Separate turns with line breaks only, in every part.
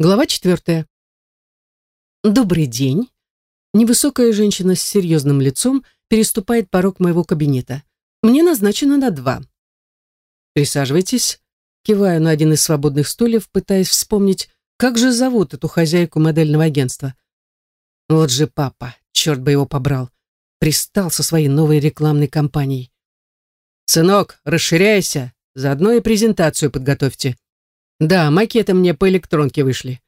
Глава четвертая. Добрый день. Невысокая женщина с серьезным лицом переступает порог моего кабинета. Мне назначено на два. Присаживайтесь. Киваю на один из свободных стульев, пытаясь вспомнить, как же зовут эту хозяйку модельного агентства. Вот же папа, черт бы его побрал, пристал со своей новой рекламной кампанией. «Сынок, расширяйся, заодно и презентацию подготовьте», да, макеты мне по электронке вышли.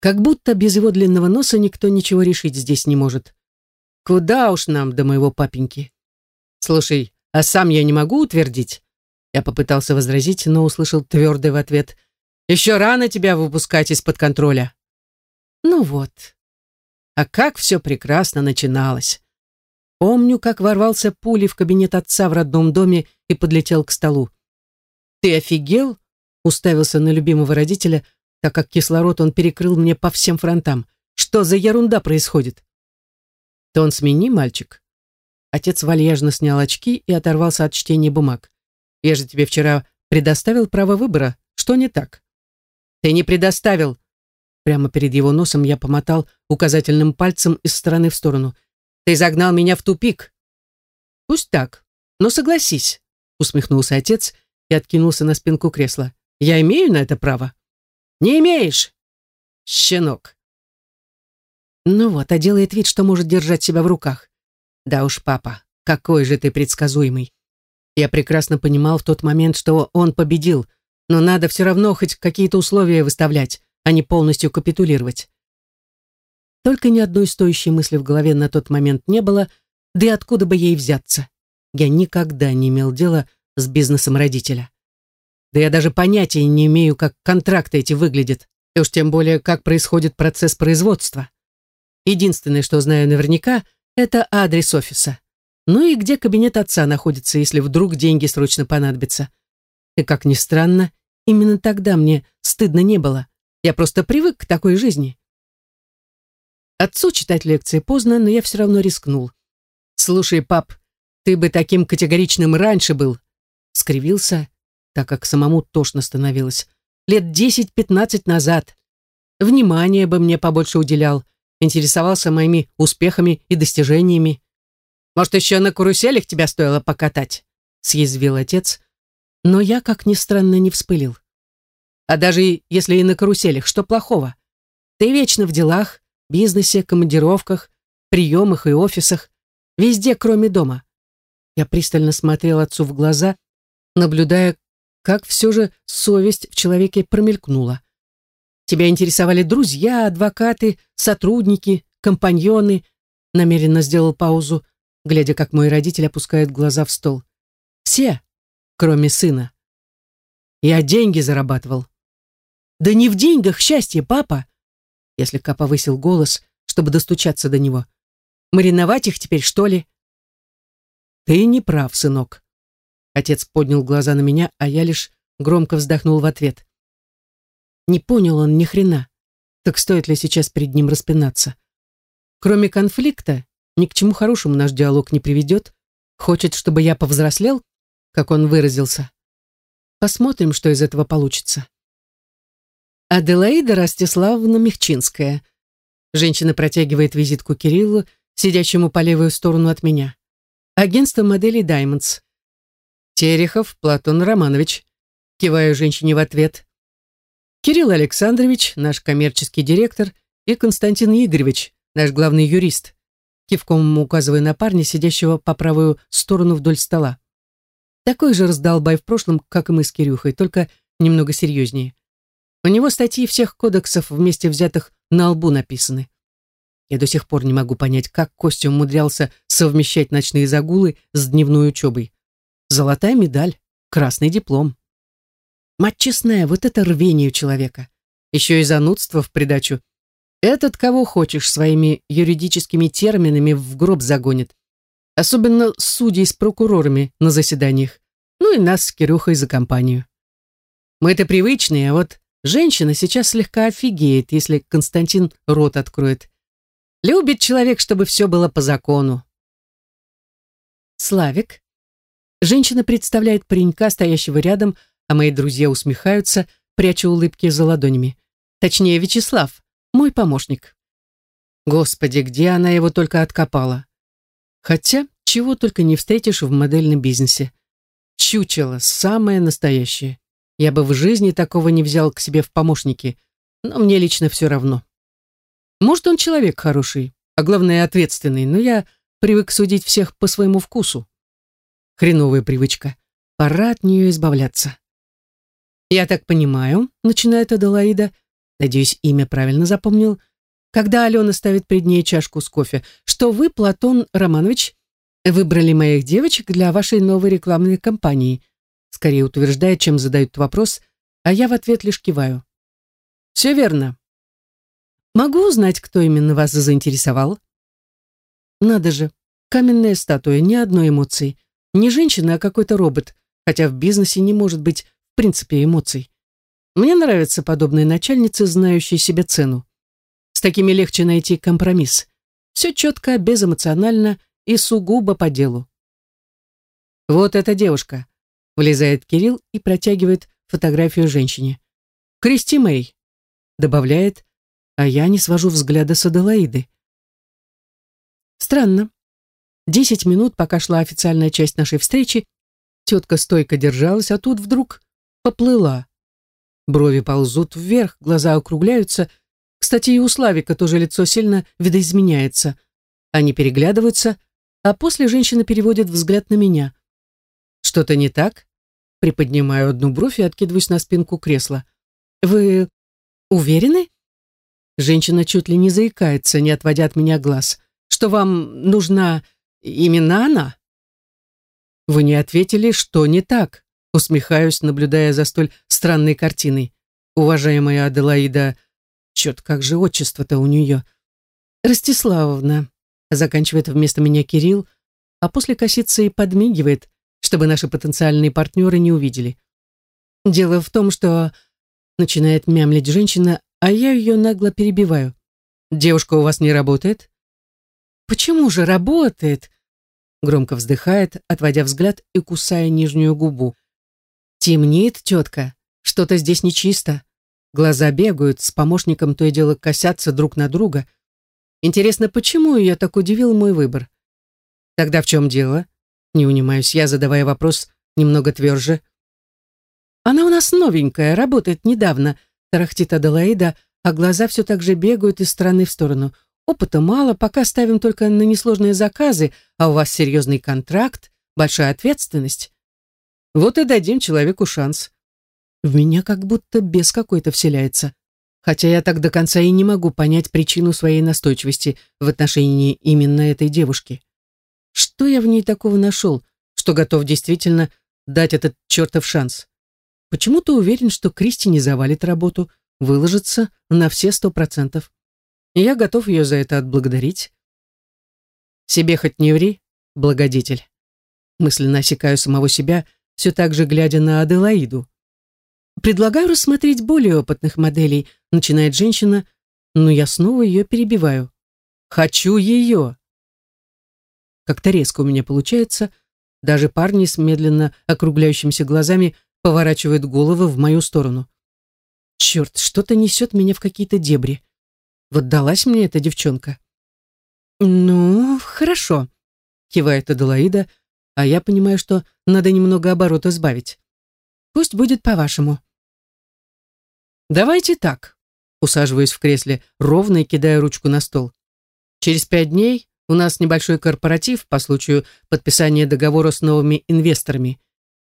Как будто без его длинного носа никто ничего решить здесь не может. Куда уж нам до моего папеньки? Слушай, а сам я не могу утвердить? Я попытался возразить, но услышал твердый в ответ. Еще рано тебя выпускать из-под контроля. Ну вот. А как все прекрасно начиналось. Помню, как ворвался пулей в кабинет отца в родном доме и подлетел к столу. «Ты офигел?» Уставился на любимого родителя, так как кислород он перекрыл мне по всем фронтам. Что за ерунда происходит? Тон смени, мальчик. Отец вальяжно снял очки и оторвался от чтения бумаг. Я же тебе вчера предоставил право выбора. Что не так? Ты не предоставил. Прямо перед его носом я помотал указательным пальцем из стороны в сторону. Ты загнал меня в тупик. Пусть так, но согласись, усмехнулся отец и откинулся на спинку кресла. Я имею на это право? Не имеешь, щенок. Ну вот, а делает вид, что может держать себя в руках. Да уж, папа, какой же ты предсказуемый. Я прекрасно понимал в тот момент, что он победил, но надо все равно хоть какие-то условия выставлять, а не полностью капитулировать. Только ни одной стоящей мысли в голове на тот момент не было, да и откуда бы ей взяться. Я никогда не имел дела с бизнесом родителя. Да я даже понятия не имею, как контракты эти выглядят, и уж тем более, как происходит процесс производства. Единственное, что знаю наверняка, это адрес офиса. Ну и где кабинет отца находится, если вдруг деньги срочно понадобятся. И как ни странно, именно тогда мне стыдно не было. Я просто привык к такой жизни. Отцу читать лекции поздно, но я все равно рискнул. «Слушай, пап, ты бы таким категоричным раньше был», скривился так как самому тошно становилось. Лет десять-пятнадцать назад. Внимание бы мне побольше уделял, интересовался моими успехами и достижениями. Может, еще на каруселях тебя стоило покатать?» — съязвил отец. Но я, как ни странно, не вспылил. «А даже если и на каруселях, что плохого? Ты вечно в делах, бизнесе, командировках, приемах и офисах, везде, кроме дома». Я пристально смотрел отцу в глаза, наблюдая, как все же совесть в человеке промелькнула. Тебя интересовали друзья, адвокаты, сотрудники, компаньоны. Намеренно сделал паузу, глядя, как мой родитель опускает глаза в стол. Все, кроме сына. Я деньги зарабатывал. Да не в деньгах счастье, папа. Если Ка повысил голос, чтобы достучаться до него. Мариновать их теперь, что ли? Ты не прав, сынок. Отец поднял глаза на меня, а я лишь громко вздохнул в ответ. Не понял он ни хрена. Так стоит ли сейчас перед ним распинаться? Кроме конфликта, ни к чему хорошему наш диалог не приведет. Хочет, чтобы я повзрослел, как он выразился. Посмотрим, что из этого получится. Аделаида Ростиславовна Мехчинская. Женщина протягивает визитку Кириллу, сидящему по левую сторону от меня. Агентство моделей Diamonds. Терехов Платон Романович. Киваю женщине в ответ. Кирилл Александрович, наш коммерческий директор, и Константин Игоревич, наш главный юрист. Кивком указывая на парня, сидящего по правую сторону вдоль стола. Такой же раздолбай в прошлом, как и мы с Кирюхой, только немного серьезнее. У него статьи всех кодексов вместе взятых на лбу написаны. Я до сих пор не могу понять, как Костя умудрялся совмещать ночные загулы с дневной учебой. Золотая медаль, красный диплом. Мать честная, вот это рвение у человека. Еще и занудство в придачу. Этот кого хочешь своими юридическими терминами в гроб загонит. Особенно судей с прокурорами на заседаниях. Ну и нас с Кирюхой за компанию. Мы-то привычные, а вот женщина сейчас слегка офигеет, если Константин рот откроет. Любит человек, чтобы все было по закону. Славик, Женщина представляет паренька, стоящего рядом, а мои друзья усмехаются, пряча улыбки за ладонями. Точнее, Вячеслав, мой помощник. Господи, где она его только откопала. Хотя, чего только не встретишь в модельном бизнесе. Чучело, самое настоящее. Я бы в жизни такого не взял к себе в помощники, но мне лично все равно. Может, он человек хороший, а главное, ответственный, но я привык судить всех по своему вкусу. Хреновая привычка. Пора от нее избавляться. «Я так понимаю», — начинает Аделаида, надеюсь, имя правильно запомнил, когда Алена ставит перед ней чашку с кофе, что вы, Платон Романович, выбрали моих девочек для вашей новой рекламной кампании. Скорее утверждает, чем задают вопрос, а я в ответ лишь киваю. Все верно. Могу узнать, кто именно вас заинтересовал? Надо же, каменная статуя, ни одной эмоции. Не женщина, а какой-то робот, хотя в бизнесе не может быть в принципе эмоций. Мне нравятся подобные начальницы, знающие себе цену. С такими легче найти компромисс. Все четко, безэмоционально и сугубо по делу. Вот эта девушка. Влезает Кирилл и протягивает фотографию женщине. Кристи Мэй. Добавляет, а я не свожу взгляда с Аделаиды. Странно. Десять минут, пока шла официальная часть нашей встречи, тетка стойко держалась, а тут вдруг поплыла. Брови ползут вверх, глаза округляются. Кстати, и у Славика тоже лицо сильно видоизменяется. Они переглядываются, а после женщина переводит взгляд на меня. «Что-то не так?» Приподнимаю одну бровь и откидываюсь на спинку кресла. «Вы уверены?» Женщина чуть ли не заикается, не отводя от меня глаз. «Что вам нужна именно она?» «Вы не ответили, что не так?» Усмехаюсь, наблюдая за столь странной картиной. «Уважаемая Аделаида...» Черт, как же отчество-то у нее. «Ростиславовна», заканчивает вместо меня Кирилл, а после косится и подмигивает, чтобы наши потенциальные партнеры не увидели. Дело в том, что начинает мямлить женщина, а я ее нагло перебиваю. Девушка у вас не работает? Почему же работает? Громко вздыхает, отводя взгляд и кусая нижнюю губу. Темнеет тетка, что-то здесь нечисто. Глаза бегают, с помощником то и дело косятся друг на друга — Интересно, почему ее так удивил мой выбор? Тогда в чем дело? Не унимаюсь я, задавая вопрос немного тверже. Она у нас новенькая, работает недавно, тарахтит Аделаида, а глаза все так же бегают из стороны в сторону. Опыта мало, пока ставим только на несложные заказы, а у вас серьезный контракт, большая ответственность. Вот и дадим человеку шанс. В меня как будто без какой-то вселяется хотя я так до конца и не могу понять причину своей настойчивости в отношении именно этой девушки. Что я в ней такого нашел, что готов действительно дать этот чертов шанс? Почему-то уверен, что Кристи не завалит работу, выложится на все сто процентов. И я готов ее за это отблагодарить. Себе хоть не ври, благодетель. Мысленно осекаю самого себя, все так же глядя на Аделаиду. Предлагаю рассмотреть более опытных моделей, начинает женщина, но я снова ее перебиваю. Хочу ее. Как-то резко у меня получается, даже парни с медленно округляющимися глазами поворачивают головы в мою сторону. Черт, что-то несет меня в какие-то дебри. Вот далась мне эта девчонка. Ну, хорошо, кивает Аделаида, а я понимаю, что надо немного оборота сбавить. Пусть будет по-вашему. Давайте так. Усаживаюсь в кресле ровно и кидаю ручку на стол. Через пять дней у нас небольшой корпоратив по случаю подписания договора с новыми инвесторами.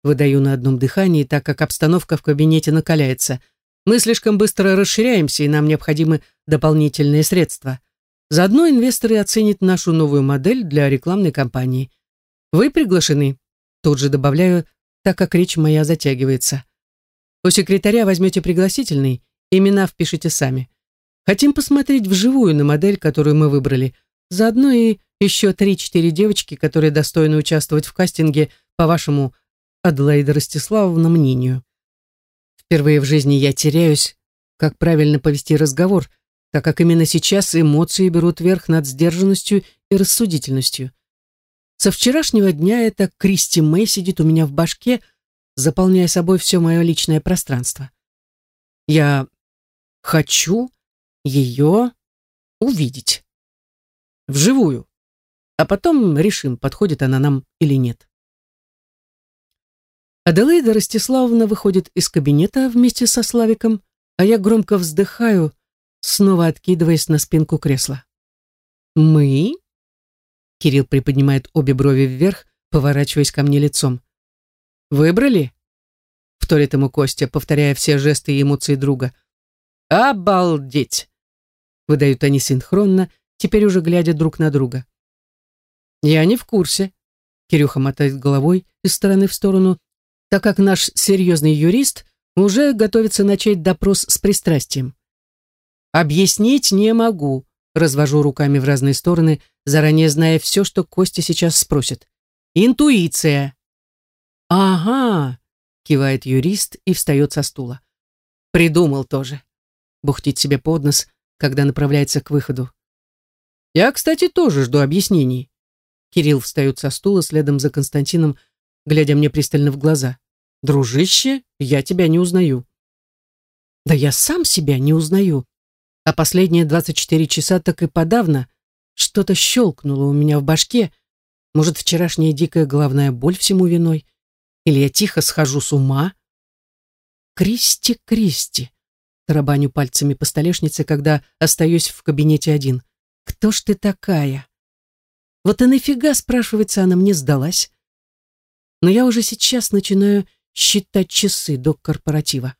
Выдаю на одном дыхании, так как обстановка в кабинете накаляется. Мы слишком быстро расширяемся, и нам необходимы дополнительные средства. Заодно инвесторы оценят нашу новую модель для рекламной кампании. Вы приглашены. Тут же добавляю, так как речь моя затягивается. У секретаря возьмете пригласительный, имена впишите сами. Хотим посмотреть вживую на модель, которую мы выбрали. Заодно и еще три-четыре девочки, которые достойны участвовать в кастинге, по вашему, Аделаида Ростиславовна, мнению. Впервые в жизни я теряюсь, как правильно повести разговор, так как именно сейчас эмоции берут верх над сдержанностью и рассудительностью. Со вчерашнего дня эта Кристи Мэй сидит у меня в башке, заполняя собой все мое личное пространство. Я хочу ее увидеть. Вживую. А потом решим, подходит она нам или нет. Аделаида Ростиславовна выходит из кабинета вместе со Славиком, а я громко вздыхаю, снова откидываясь на спинку кресла. «Мы?» Кирилл приподнимает обе брови вверх, поворачиваясь ко мне лицом. «Выбрали?» Вторит ему Костя, повторяя все жесты и эмоции друга. «Обалдеть!» Выдают они синхронно, теперь уже глядя друг на друга. «Я не в курсе», — Кирюха мотает головой из стороны в сторону, так как наш серьезный юрист уже готовится начать допрос с пристрастием. «Объяснить не могу», — развожу руками в разные стороны, заранее зная все, что Костя сейчас спросит. «Интуиция». «Ага», — кивает юрист и встает со стула. «Придумал тоже», — бухтит себе под нос, когда направляется к выходу. «Я, кстати, тоже жду объяснений». Кирилл встает со стула следом за Константином, глядя мне пристально в глаза. «Дружище, я тебя не узнаю». «Да я сам себя не узнаю. А последние 24 часа так и подавно что-то щелкнуло у меня в башке. Может, вчерашняя дикая головная боль всему виной? Или я тихо схожу с ума?» «Кристи, Кристи!» Тарабаню пальцами по столешнице, когда остаюсь в кабинете один. «Кто ж ты такая?» Вот и нафига, спрашивается, она мне сдалась? Но я уже сейчас начинаю считать часы до корпоратива.